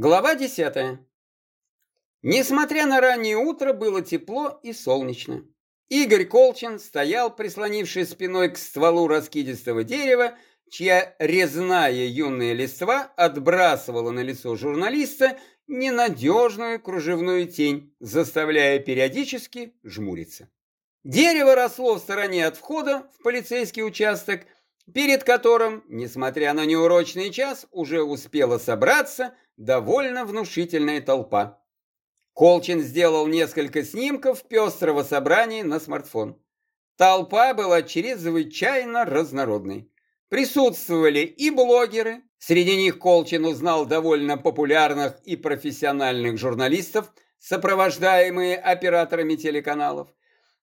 Глава 10. Несмотря на раннее утро, было тепло и солнечно. Игорь Колчин стоял, прислонившись спиной к стволу раскидистого дерева, чья резная юная листва отбрасывала на лицо журналиста ненадежную кружевную тень, заставляя периодически жмуриться. Дерево росло в стороне от входа в полицейский участок, перед которым, несмотря на неурочный час, уже успела собраться довольно внушительная толпа. Колчин сделал несколько снимков пестрого собрания на смартфон. Толпа была чрезвычайно разнородной. Присутствовали и блогеры, среди них Колчин узнал довольно популярных и профессиональных журналистов, сопровождаемые операторами телеканалов,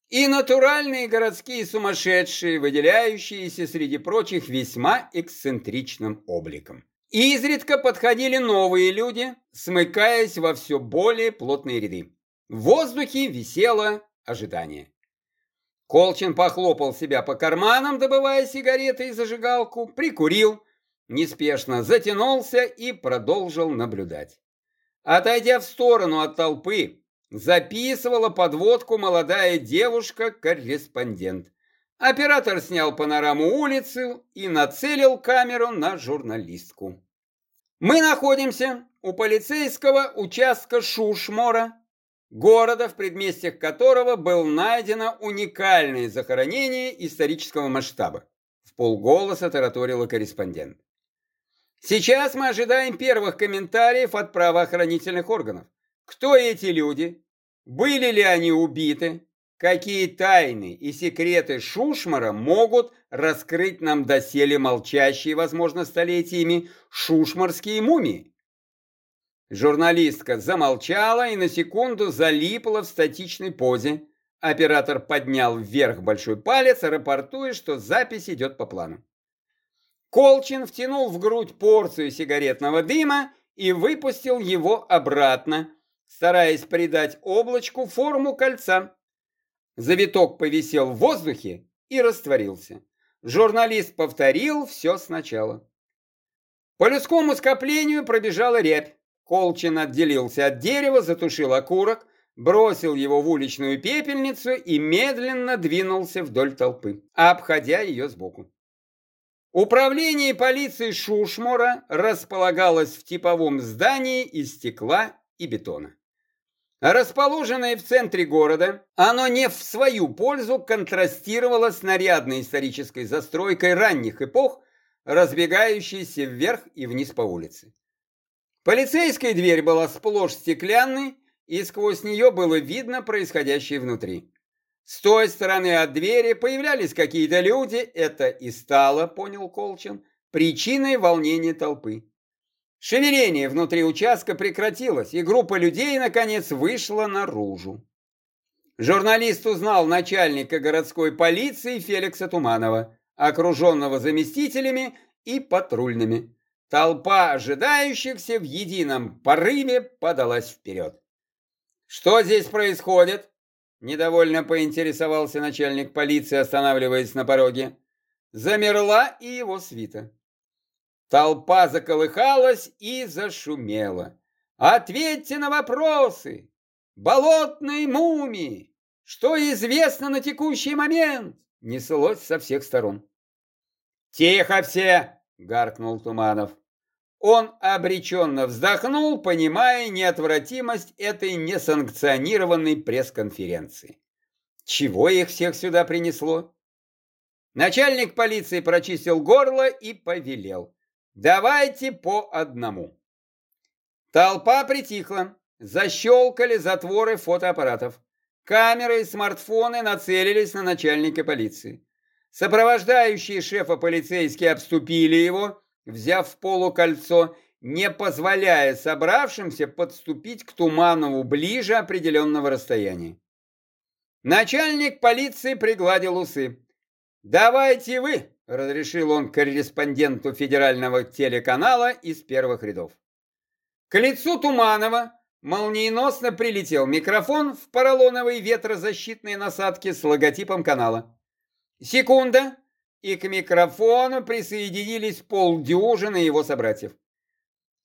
и натуральные городские сумасшедшие, выделяющиеся среди прочих весьма эксцентричным обликом. Изредка подходили новые люди, смыкаясь во все более плотные ряды. В воздухе висело ожидание. Колчин похлопал себя по карманам, добывая сигареты и зажигалку, прикурил, неспешно затянулся и продолжил наблюдать. Отойдя в сторону от толпы, записывала подводку молодая девушка-корреспондент. Оператор снял панораму улицы и нацелил камеру на журналистку. Мы находимся у полицейского участка Шушмора, города, в предместьях которого был найдено уникальное захоронение исторического масштаба. В полголоса тараторила корреспондент. Сейчас мы ожидаем первых комментариев от правоохранительных органов. Кто эти люди? Были ли они убиты? Какие тайны и секреты Шушмара могут раскрыть нам доселе молчащие, возможно, столетиями, шушмарские мумии? Журналистка замолчала и на секунду залипла в статичной позе. Оператор поднял вверх большой палец, рапортуя, что запись идет по плану. Колчин втянул в грудь порцию сигаретного дыма и выпустил его обратно, стараясь придать облачку форму кольца. Завиток повисел в воздухе и растворился. Журналист повторил все сначала. По людскому скоплению пробежала рябь. Колчин отделился от дерева, затушил окурок, бросил его в уличную пепельницу и медленно двинулся вдоль толпы, обходя ее сбоку. Управление полиции Шушмора располагалось в типовом здании из стекла и бетона. Расположенное в центре города, оно не в свою пользу контрастировало с нарядной исторической застройкой ранних эпох, разбегающейся вверх и вниз по улице. Полицейская дверь была сплошь стеклянной, и сквозь нее было видно происходящее внутри. С той стороны от двери появлялись какие-то люди, это и стало, понял Колчин, причиной волнения толпы. Шевеление внутри участка прекратилось, и группа людей, наконец, вышла наружу. Журналист узнал начальника городской полиции Феликса Туманова, окруженного заместителями и патрульными. Толпа ожидающихся в едином порыве подалась вперед. «Что здесь происходит?» Недовольно поинтересовался начальник полиции, останавливаясь на пороге. Замерла и его свита. Толпа заколыхалась и зашумела. «Ответьте на вопросы! Болотные мумии! Что известно на текущий момент?» Неслось со всех сторон. «Тихо все!» — гаркнул Туманов. Он обреченно вздохнул, понимая неотвратимость этой несанкционированной пресс-конференции. Чего их всех сюда принесло? Начальник полиции прочистил горло и повелел. Давайте по одному. Толпа притихла. Защелкали затворы фотоаппаратов. Камеры и смартфоны нацелились на начальника полиции. Сопровождающие шефа полицейские обступили его, взяв в полукольцо, не позволяя собравшимся подступить к Туманову ближе определенного расстояния. Начальник полиции пригладил усы. «Давайте вы!» – разрешил он корреспонденту федерального телеканала из первых рядов. К лицу Туманова молниеносно прилетел микрофон в поролоновой ветрозащитной насадке с логотипом канала. Секунда, и к микрофону присоединились полдюжины его собратьев.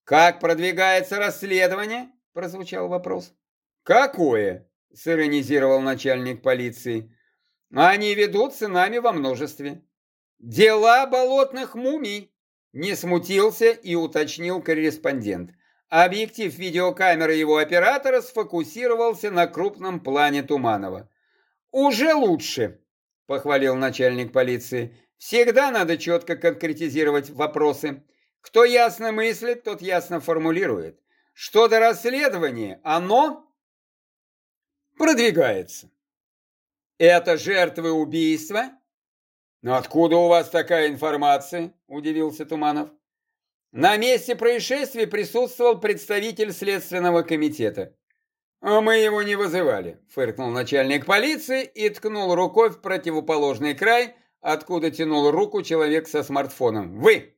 «Как продвигается расследование?» – прозвучал вопрос. «Какое?» – сиронизировал начальник полиции. «Они ведутся нами во множестве. Дела болотных мумий!» – не смутился и уточнил корреспондент. Объектив видеокамеры его оператора сфокусировался на крупном плане Туманова. «Уже лучше», – похвалил начальник полиции. «Всегда надо четко конкретизировать вопросы. Кто ясно мыслит, тот ясно формулирует. Что до расследования, оно продвигается. Это жертвы убийства? Но откуда у вас такая информация? Удивился Туманов. На месте происшествия присутствовал представитель Следственного комитета. «А мы его не вызывали», — фыркнул начальник полиции и ткнул рукой в противоположный край, откуда тянул руку человек со смартфоном. «Вы!»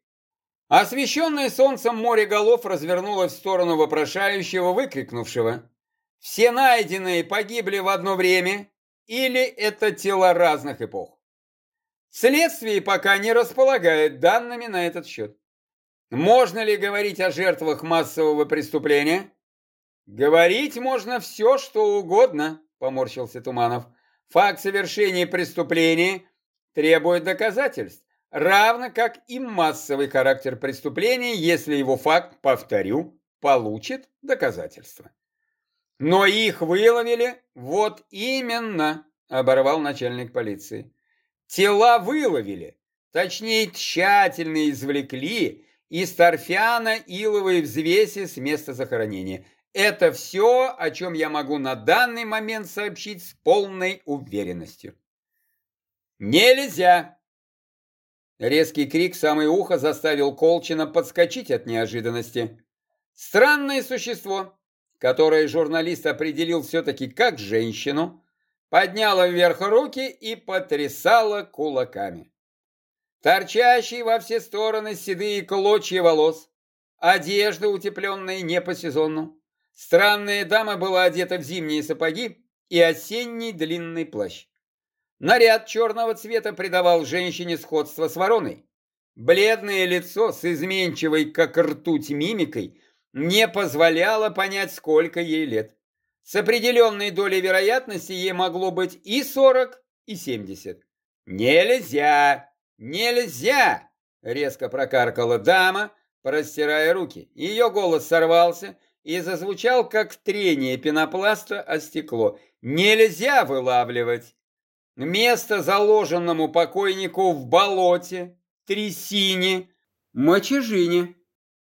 Освещенное солнцем море голов развернулось в сторону вопрошающего, выкрикнувшего. «Все найденные погибли в одно время, или это тела разных эпох?» Следствие пока не располагает данными на этот счет. Можно ли говорить о жертвах массового преступления? Говорить можно все, что угодно, поморщился Туманов. Факт совершения преступления требует доказательств равно как и массовый характер преступления, если его факт, повторю, получит доказательства. Но их выловили, вот именно, оборвал начальник полиции. Тела выловили, точнее тщательно извлекли из торфяна иловые взвеси с места захоронения. Это все, о чем я могу на данный момент сообщить с полной уверенностью. Нельзя Резкий крик в самое ухо заставил Колчина подскочить от неожиданности. Странное существо, которое журналист определил все-таки как женщину, подняло вверх руки и потрясало кулаками. Торчащие во все стороны седые клочья волос, одежда, утепленная не по сезону. Странная дама была одета в зимние сапоги и осенний длинный плащ. Наряд черного цвета придавал женщине сходство с вороной. Бледное лицо с изменчивой, как ртуть, мимикой не позволяло понять, сколько ей лет. С определенной долей вероятности ей могло быть и 40, и 70. «Нельзя! Нельзя!» — резко прокаркала дама, простирая руки. Ее голос сорвался и зазвучал, как трение пенопласта о стекло. «Нельзя вылавливать! Место заложенному покойнику в болоте, трясине, мочежине.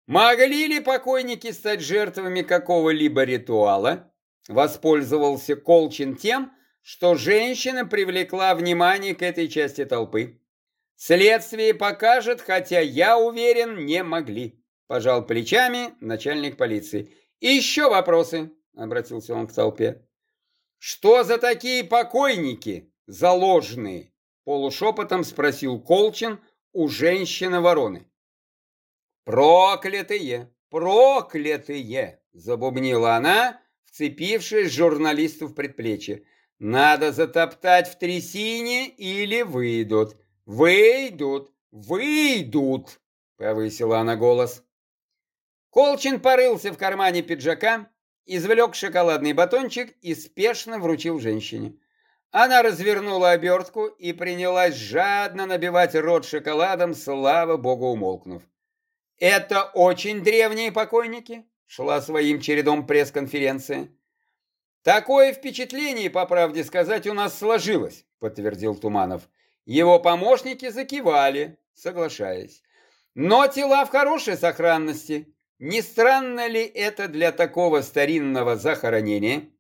Могли ли покойники стать жертвами какого-либо ритуала? Воспользовался Колчин тем, что женщина привлекла внимание к этой части толпы. Следствие покажет, хотя я уверен, не могли. Пожал плечами начальник полиции. Еще вопросы, обратился он к толпе. Что за такие покойники? заложенные? Полушепотом спросил Колчин у женщины-вороны. Проклятые, проклятые, забубнила она, вцепившись журналисту в предплечье. Надо затоптать в трясине или выйдут. Выйдут, выйдут, повысила она голос. Колчин порылся в кармане пиджака, извлек шоколадный батончик и спешно вручил женщине. Она развернула обертку и принялась жадно набивать рот шоколадом, слава богу умолкнув. «Это очень древние покойники?» — шла своим чередом пресс-конференция. «Такое впечатление, по правде сказать, у нас сложилось», — подтвердил Туманов. Его помощники закивали, соглашаясь. «Но тела в хорошей сохранности. Не странно ли это для такого старинного захоронения?»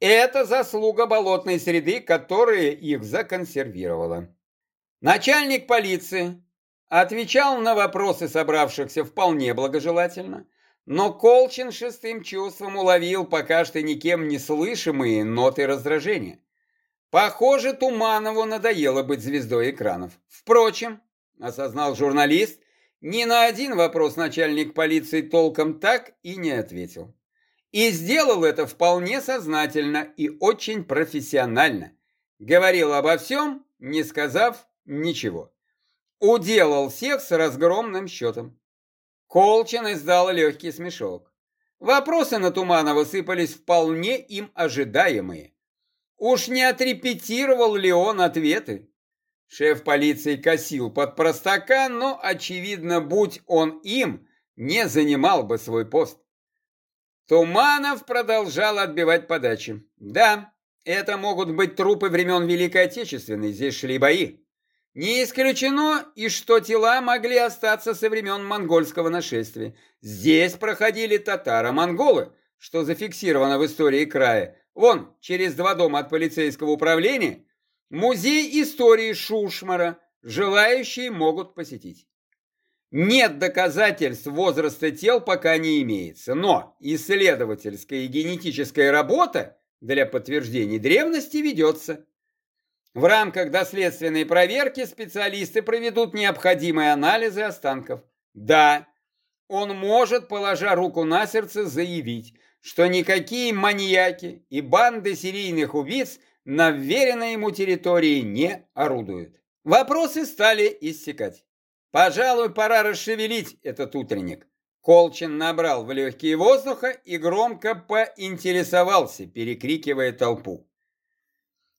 Это заслуга болотной среды, которая их законсервировала. Начальник полиции отвечал на вопросы собравшихся вполне благожелательно, но Колчин шестым чувством уловил пока что никем не слышимые ноты раздражения. Похоже, Туманову надоело быть звездой экранов. Впрочем, осознал журналист, ни на один вопрос начальник полиции толком так и не ответил. И сделал это вполне сознательно и очень профессионально. Говорил обо всем, не сказав ничего. Уделал всех с разгромным счетом. Колчин издал легкий смешок. Вопросы на Туманова сыпались вполне им ожидаемые. Уж не отрепетировал ли он ответы? Шеф полиции косил под простака, но, очевидно, будь он им, не занимал бы свой пост. Туманов продолжал отбивать подачи. Да, это могут быть трупы времен Великой Отечественной, здесь шли бои. Не исключено и что тела могли остаться со времен монгольского нашествия. Здесь проходили татаро-монголы, что зафиксировано в истории края. Вон, через два дома от полицейского управления, музей истории Шушмара, желающие могут посетить. Нет доказательств возраста тел пока не имеется, но исследовательская и генетическая работа для подтверждения древности ведется. В рамках доследственной проверки специалисты проведут необходимые анализы останков. Да, он может, положа руку на сердце, заявить, что никакие маньяки и банды серийных убийц на вверенной ему территории не орудуют. Вопросы стали иссякать. Пожалуй, пора расшевелить этот утренник. Колчин набрал в легкие воздуха и громко поинтересовался, перекрикивая толпу.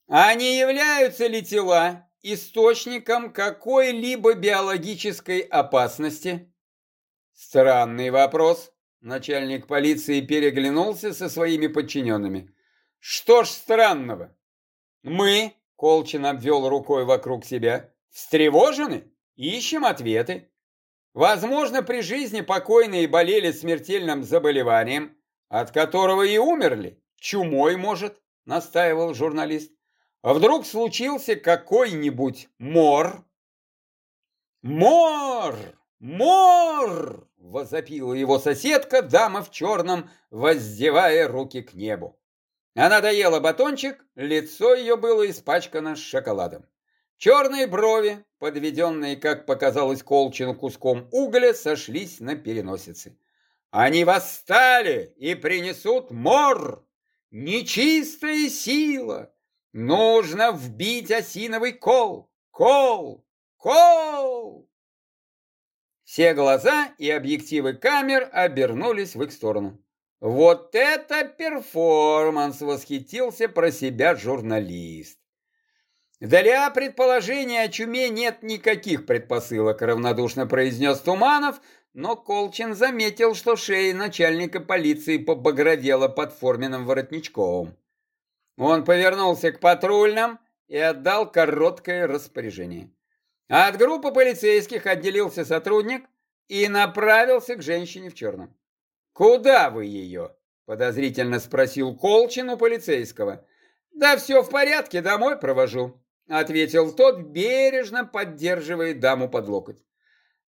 А не являются ли тела источником какой-либо биологической опасности? Странный вопрос. Начальник полиции переглянулся со своими подчиненными. Что ж странного? Мы, Колчин обвел рукой вокруг себя, встревожены, ищем ответы. Возможно, при жизни покойные болели смертельным заболеванием, от которого и умерли. Чумой, может, настаивал журналист. А вдруг случился какой-нибудь мор? Мор! Мор! Возопила его соседка, дама в черном, воздевая руки к небу. Она доела батончик, лицо ее было испачкано шоколадом. Черные брови, подведенные, как показалось Колчину, куском угля, сошлись на переносице. Они восстали и принесут мор, нечистая сила, Нужно вбить осиновый кол! Кол! Кол! Все глаза и объективы камер обернулись в их сторону. Вот это перформанс! Восхитился про себя журналист. Для предположения о чуме нет никаких предпосылок, равнодушно произнес Туманов, но Колчин заметил, что шея начальника полиции побагровела под форменным воротничком. Он повернулся к патрульным и отдал короткое распоряжение. От группы полицейских отделился сотрудник и направился к женщине в черном. «Куда вы ее?» – подозрительно спросил Колчин у полицейского. «Да все в порядке, домой провожу», – ответил тот, бережно поддерживая даму под локоть.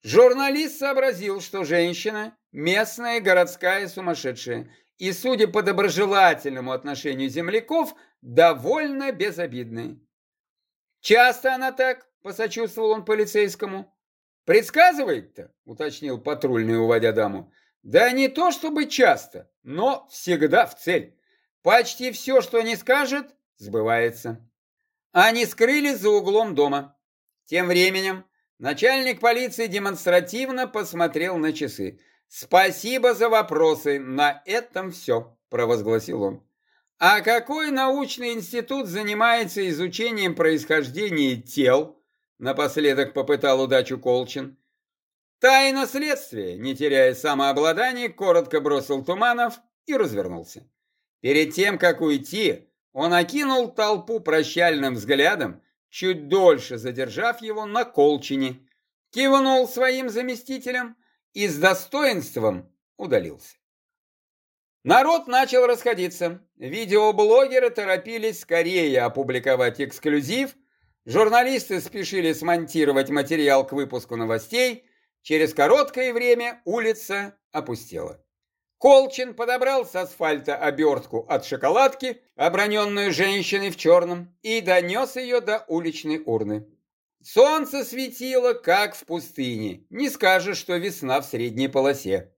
Журналист сообразил, что женщина – местная городская сумасшедшая, и, судя по доброжелательному отношению земляков, довольно безобидной. «Часто она так?» – посочувствовал он полицейскому. «Предсказывает-то?» – уточнил патрульный, уводя даму. «Да не то чтобы часто, но всегда в цель. Почти все, что не скажет, сбывается». Они скрылись за углом дома. Тем временем начальник полиции демонстративно посмотрел на часы. «Спасибо за вопросы, на этом все», – провозгласил он. «А какой научный институт занимается изучением происхождения тел?» Напоследок попытал удачу Колчин. «Тайна следствия», не теряя самообладания, коротко бросил Туманов и развернулся. Перед тем, как уйти, он окинул толпу прощальным взглядом, чуть дольше задержав его на Колчине, кивнул своим заместителям и с достоинством удалился. Народ начал расходиться. Видеоблогеры торопились скорее опубликовать эксклюзив, журналисты спешили смонтировать материал к выпуску новостей, через короткое время улица опустела. Колчин подобрал с асфальта обертку от шоколадки, оброненную женщиной в черном, и донес ее до уличной урны. Солнце светило, как в пустыне. Не скажешь, что весна в средней полосе.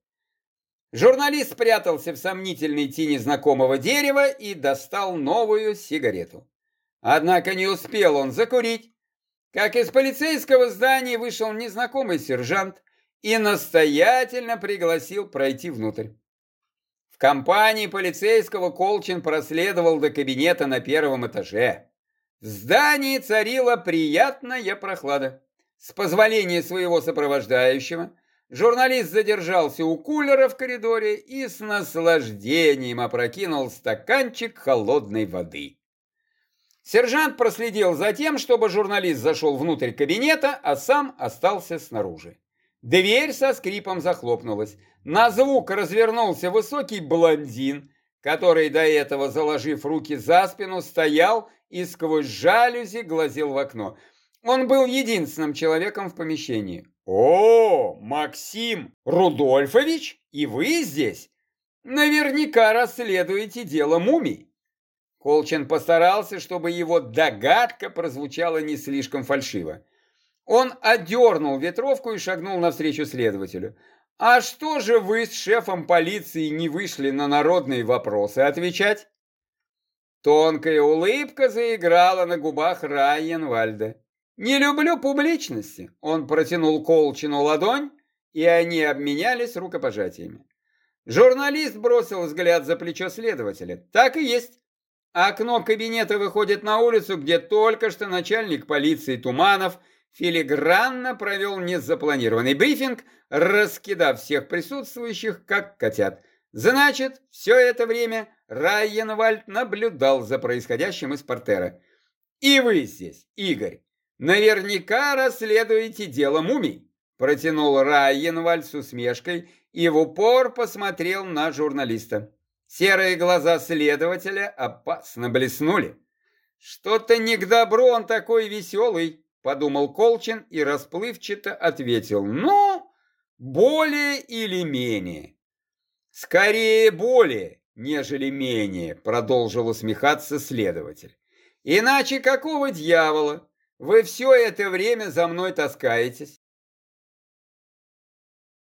Журналист спрятался в сомнительной тени знакомого дерева и достал новую сигарету. Однако не успел он закурить, как из полицейского здания вышел незнакомый сержант и настоятельно пригласил пройти внутрь. В компании полицейского Колчин проследовал до кабинета на первом этаже. В здании царила приятная прохлада. С позволения своего сопровождающего, журналист задержался у кулера в коридоре и с наслаждением опрокинул стаканчик холодной воды. Сержант проследил за тем, чтобы журналист зашел внутрь кабинета, а сам остался снаружи. Дверь со скрипом захлопнулась. На звук развернулся высокий блондин, который до этого, заложив руки за спину, стоял и сквозь жалюзи глазел в окно. Он был единственным человеком в помещении. «О, Максим Рудольфович, и вы здесь? Наверняка расследуете дело мумий». Колчин постарался, чтобы его догадка прозвучала не слишком фальшиво. Он одернул ветровку и шагнул навстречу следователю. «А что же вы с шефом полиции не вышли на народные вопросы отвечать?» Тонкая улыбка заиграла на губах Райенвальда. «Не люблю публичности!» Он протянул Колчину ладонь, и они обменялись рукопожатиями. Журналист бросил взгляд за плечо следователя. «Так и есть. Окно кабинета выходит на улицу, где только что начальник полиции Туманов филигранно провел незапланированный брифинг, раскидав всех присутствующих, как котят. Значит, все это время Райенвальд наблюдал за происходящим из портера. И вы здесь, Игорь, наверняка расследуете дело мумий, протянул Райенвальд с усмешкой и в упор посмотрел на журналиста. Серые глаза следователя опасно блеснули. Что-то не к добру он такой веселый, подумал Колчин и расплывчато ответил. Ну, более или менее. Скорее более, нежели менее, продолжил усмехаться следователь. Иначе какого дьявола вы все это время за мной таскаетесь?